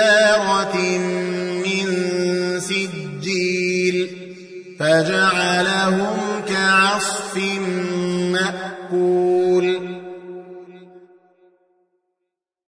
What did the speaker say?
حجارة من سجيل فجعلهم كعصف مأكول